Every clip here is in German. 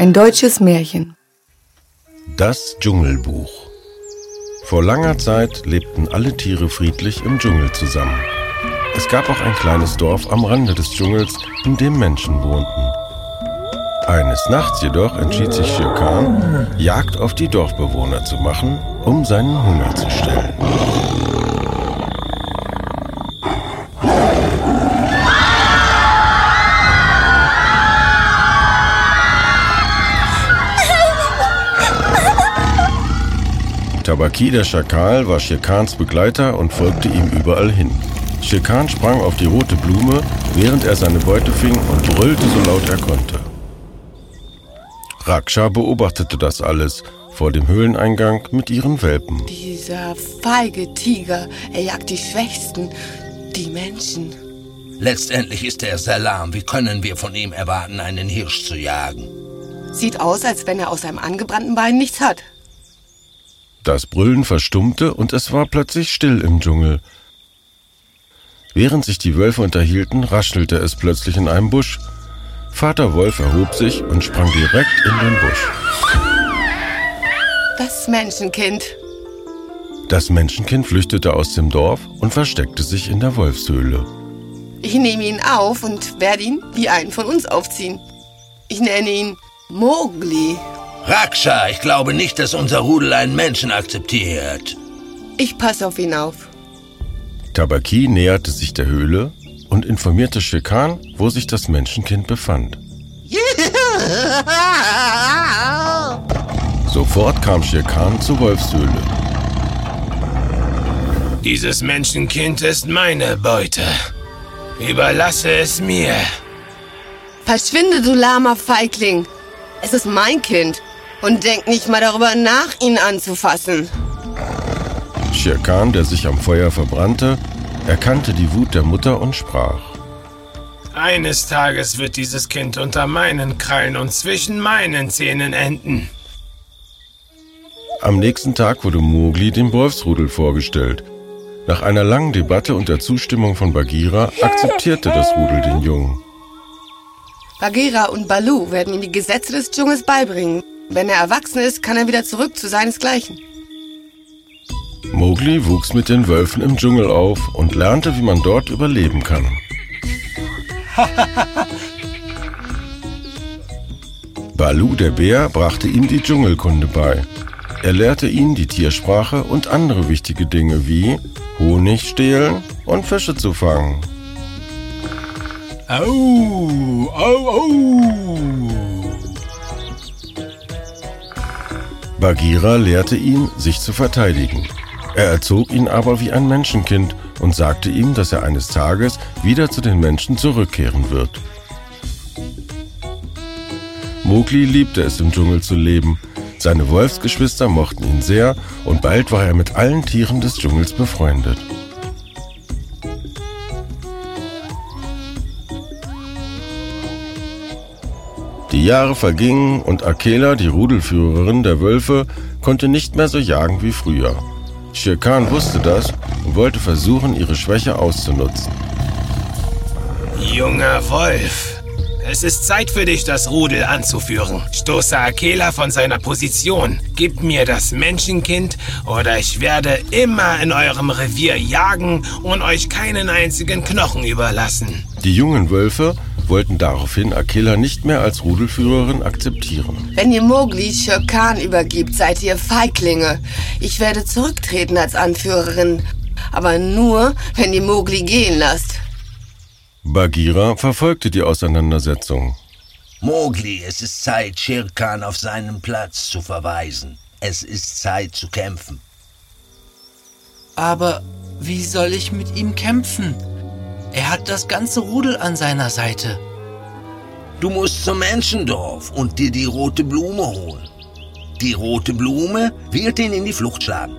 Ein deutsches Märchen. Das Dschungelbuch. Vor langer Zeit lebten alle Tiere friedlich im Dschungel zusammen. Es gab auch ein kleines Dorf am Rande des Dschungels, in dem Menschen wohnten. Eines Nachts jedoch entschied sich Shere Khan, Jagd auf die Dorfbewohner zu machen, um seinen Hunger zu stillen. Tabaki, der Schakal, war Shirkans Begleiter und folgte ihm überall hin. Shirkan sprang auf die rote Blume, während er seine Beute fing und brüllte so laut er konnte. Raksha beobachtete das alles vor dem Höhleneingang mit ihren Welpen. Dieser feige Tiger, er jagt die Schwächsten, die Menschen. Letztendlich ist er Salam. Wie können wir von ihm erwarten, einen Hirsch zu jagen? Sieht aus, als wenn er aus seinem angebrannten Bein nichts hat. Das Brüllen verstummte und es war plötzlich still im Dschungel. Während sich die Wölfe unterhielten, raschelte es plötzlich in einem Busch. Vater Wolf erhob sich und sprang direkt in den Busch. Das Menschenkind. Das Menschenkind flüchtete aus dem Dorf und versteckte sich in der Wolfshöhle. Ich nehme ihn auf und werde ihn wie einen von uns aufziehen. Ich nenne ihn Mowgli. Raksha, ich glaube nicht, dass unser Rudel einen Menschen akzeptiert. Ich passe auf ihn auf. Tabaki näherte sich der Höhle und informierte Shekan, wo sich das Menschenkind befand. Sofort kam Shekan zur Wolfshöhle. Dieses Menschenkind ist meine Beute. Überlasse es mir. Verschwinde, du lahmer Feigling. Es ist mein Kind. Und denk nicht mal darüber nach, ihn anzufassen. Shere Khan, der sich am Feuer verbrannte, erkannte die Wut der Mutter und sprach. Eines Tages wird dieses Kind unter meinen Krallen und zwischen meinen Zähnen enden. Am nächsten Tag wurde Mowgli dem Wolfsrudel vorgestellt. Nach einer langen Debatte und der Zustimmung von Bagheera akzeptierte das Rudel den Jungen. Bagheera und Balu werden ihm die Gesetze des Dschungels beibringen. Wenn er erwachsen ist, kann er wieder zurück zu seinesgleichen. Mowgli wuchs mit den Wölfen im Dschungel auf und lernte, wie man dort überleben kann. Balu der Bär brachte ihm die Dschungelkunde bei. Er lehrte ihn die Tiersprache und andere wichtige Dinge wie Honig stehlen und Fische zu fangen. Au, au, au. Bagheera lehrte ihn, sich zu verteidigen. Er erzog ihn aber wie ein Menschenkind und sagte ihm, dass er eines Tages wieder zu den Menschen zurückkehren wird. Mowgli liebte es, im Dschungel zu leben. Seine Wolfsgeschwister mochten ihn sehr und bald war er mit allen Tieren des Dschungels befreundet. Jahre vergingen und Akela, die Rudelführerin der Wölfe, konnte nicht mehr so jagen wie früher. Shere Khan wusste das und wollte versuchen, ihre Schwäche auszunutzen. Junger Wolf, es ist Zeit für dich, das Rudel anzuführen. Stoße Akela von seiner Position. Gib mir das Menschenkind oder ich werde immer in eurem Revier jagen und euch keinen einzigen Knochen überlassen. Die jungen Wölfe wollten daraufhin Akela nicht mehr als Rudelführerin akzeptieren. Wenn ihr Mowgli Shere Khan übergibt, seid ihr Feiglinge. Ich werde zurücktreten als Anführerin. Aber nur, wenn ihr Mowgli gehen lasst. Bagheera verfolgte die Auseinandersetzung. Mowgli, es ist Zeit, Shere Khan auf seinen Platz zu verweisen. Es ist Zeit zu kämpfen. Aber wie soll ich mit ihm kämpfen? Er hat das ganze Rudel an seiner Seite. Du musst zum Menschendorf und dir die rote Blume holen. Die rote Blume wird ihn in die Flucht schlagen.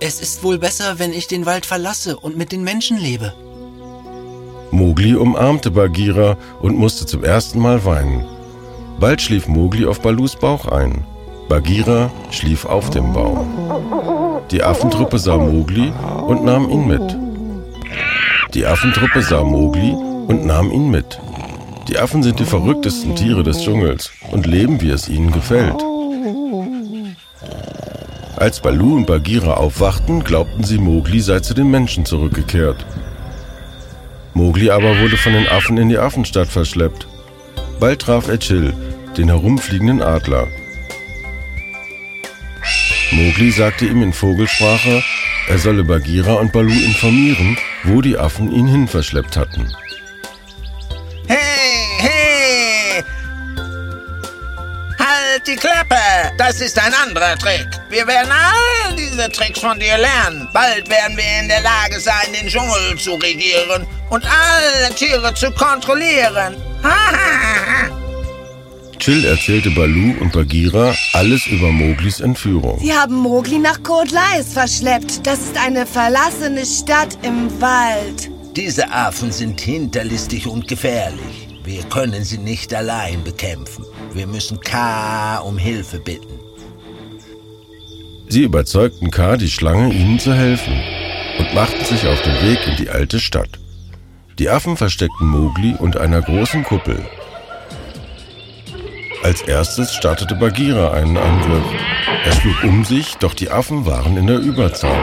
Es ist wohl besser, wenn ich den Wald verlasse und mit den Menschen lebe. Mowgli umarmte Bagheera und musste zum ersten Mal weinen. Bald schlief Mowgli auf Balus Bauch ein. Bagheera schlief auf dem Baum. Die Affentruppe sah Mowgli und nahm ihn mit. Die Affentruppe sah Mowgli und nahm ihn mit. Die Affen sind die verrücktesten Tiere des Dschungels und leben, wie es ihnen gefällt. Als Balu und Bagheera aufwachten, glaubten sie, Mowgli sei zu den Menschen zurückgekehrt. Mowgli aber wurde von den Affen in die Affenstadt verschleppt. Bald traf er Chill, den herumfliegenden Adler. Mowgli sagte ihm in Vogelsprache, er solle Bagheera und Balu informieren, wo die Affen ihn hin verschleppt hatten. Hey, hey! Halt die Klappe! Das ist ein anderer Trick. Wir werden all diese Tricks von dir lernen. Bald werden wir in der Lage sein, den Dschungel zu regieren und alle Tiere zu kontrollieren. Chill erzählte Balu und Bagheera alles über Mowglis Entführung. Sie haben Mowgli nach Lies verschleppt. Das ist eine verlassene Stadt im Wald. Diese Affen sind hinterlistig und gefährlich. Wir können sie nicht allein bekämpfen. Wir müssen K um Hilfe bitten. Sie überzeugten K, die Schlange, ihnen zu helfen und machten sich auf den Weg in die alte Stadt. Die Affen versteckten Mowgli unter einer großen Kuppel. Als erstes startete Bagheera einen Angriff. Er schlug um sich, doch die Affen waren in der Überzahl.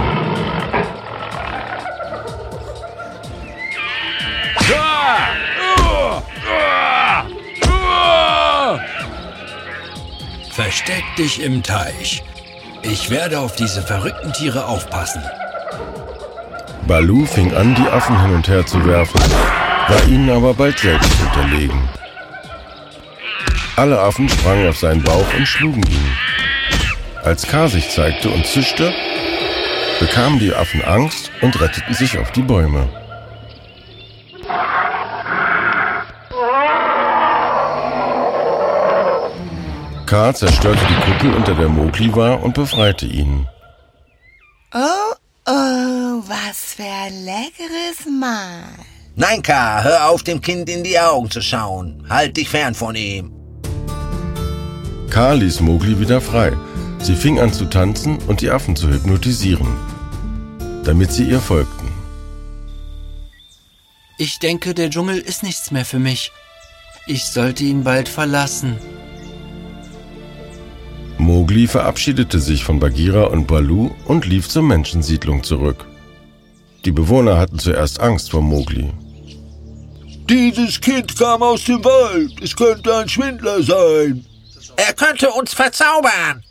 Versteck dich im Teich. Ich werde auf diese verrückten Tiere aufpassen. Balu fing an, die Affen hin und her zu werfen, war ihnen aber bald selbst unterlegen. Alle Affen sprangen auf seinen Bauch und schlugen ihn. Als K sich zeigte und zischte, bekamen die Affen Angst und retteten sich auf die Bäume. K zerstörte die Kuppel, unter der Mowgli war, und befreite ihn. Oh, oh, was für ein leckeres Mahl. Nein, K, hör auf, dem Kind in die Augen zu schauen. Halt dich fern von ihm. K ließ Mowgli wieder frei. Sie fing an zu tanzen und die Affen zu hypnotisieren, damit sie ihr folgten. Ich denke, der Dschungel ist nichts mehr für mich. Ich sollte ihn bald verlassen. Mowgli verabschiedete sich von Bagheera und Balu und lief zur Menschensiedlung zurück. Die Bewohner hatten zuerst Angst vor Mowgli. Dieses Kind kam aus dem Wald. Es könnte ein Schwindler sein. Er könnte uns verzaubern.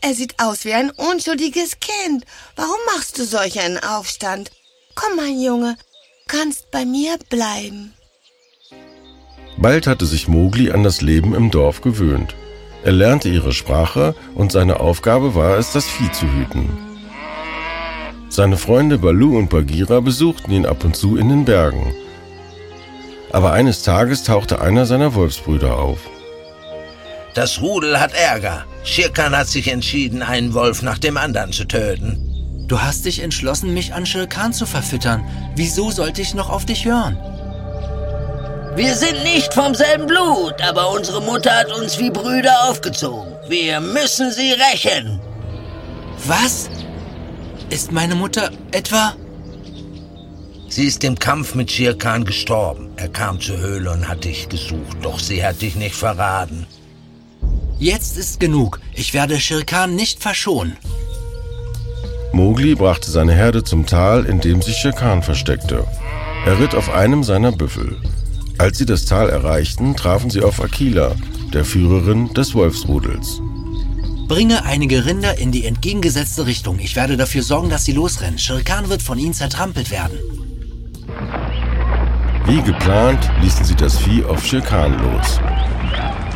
Er sieht aus wie ein unschuldiges Kind. Warum machst du solch einen Aufstand? Komm, mein Junge, kannst bei mir bleiben. Bald hatte sich Mowgli an das Leben im Dorf gewöhnt. Er lernte ihre Sprache und seine Aufgabe war es, das Vieh zu hüten. Seine Freunde Balu und Bagheera besuchten ihn ab und zu in den Bergen. Aber eines Tages tauchte einer seiner Wolfsbrüder auf. Das Rudel hat Ärger. Shirkan hat sich entschieden, einen Wolf nach dem anderen zu töten. Du hast dich entschlossen, mich an Shere Khan zu verfüttern. Wieso sollte ich noch auf dich hören? Wir sind nicht vom selben Blut, aber unsere Mutter hat uns wie Brüder aufgezogen. Wir müssen sie rächen. Was? Ist meine Mutter etwa? Sie ist im Kampf mit Shirkan gestorben. Er kam zur Höhle und hat dich gesucht, doch sie hat dich nicht verraten. Jetzt ist genug. Ich werde Shere Khan nicht verschonen. Mowgli brachte seine Herde zum Tal, in dem sich Shere Khan versteckte. Er ritt auf einem seiner Büffel. Als sie das Tal erreichten, trafen sie auf Akila, der Führerin des Wolfsrudels. Bringe einige Rinder in die entgegengesetzte Richtung. Ich werde dafür sorgen, dass sie losrennen. Shere Khan wird von ihnen zertrampelt werden. Wie geplant ließen sie das Vieh auf Shere Khan los.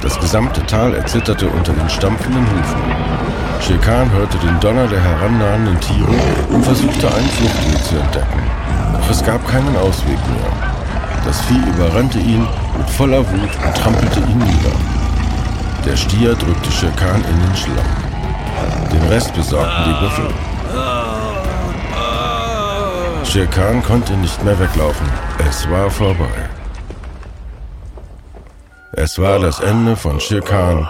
Das gesamte Tal erzitterte unter den stampfenden Hufen. Shere Khan hörte den Donner der herannahenden Tiere und versuchte einen Fluchtweg zu entdecken. Doch es gab keinen Ausweg mehr. Das Vieh überrannte ihn mit voller Wut und trampelte ihn nieder. Der Stier drückte Shere Khan in den Schlamm. Den Rest besorgten die Büffel. Shere Khan konnte nicht mehr weglaufen. Es war vorbei. Es war das Ende von Shere Khan,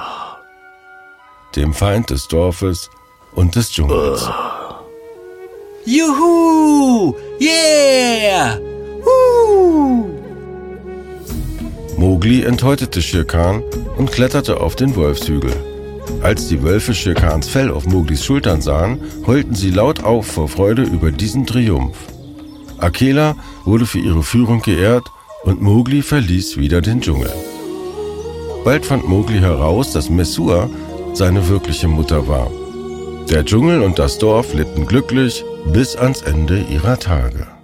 dem Feind des Dorfes und des Dschungels. Juhu! Yeah! Woo! Mowgli enthäutete Shere und kletterte auf den Wolfshügel. Als die Wölfe Shere Fell auf Mowglis Schultern sahen, heulten sie laut auf vor Freude über diesen Triumph. Akela wurde für ihre Führung geehrt und Mowgli verließ wieder den Dschungel. Bald fand Mowgli heraus, dass Messua seine wirkliche Mutter war. Der Dschungel und das Dorf lebten glücklich bis ans Ende ihrer Tage.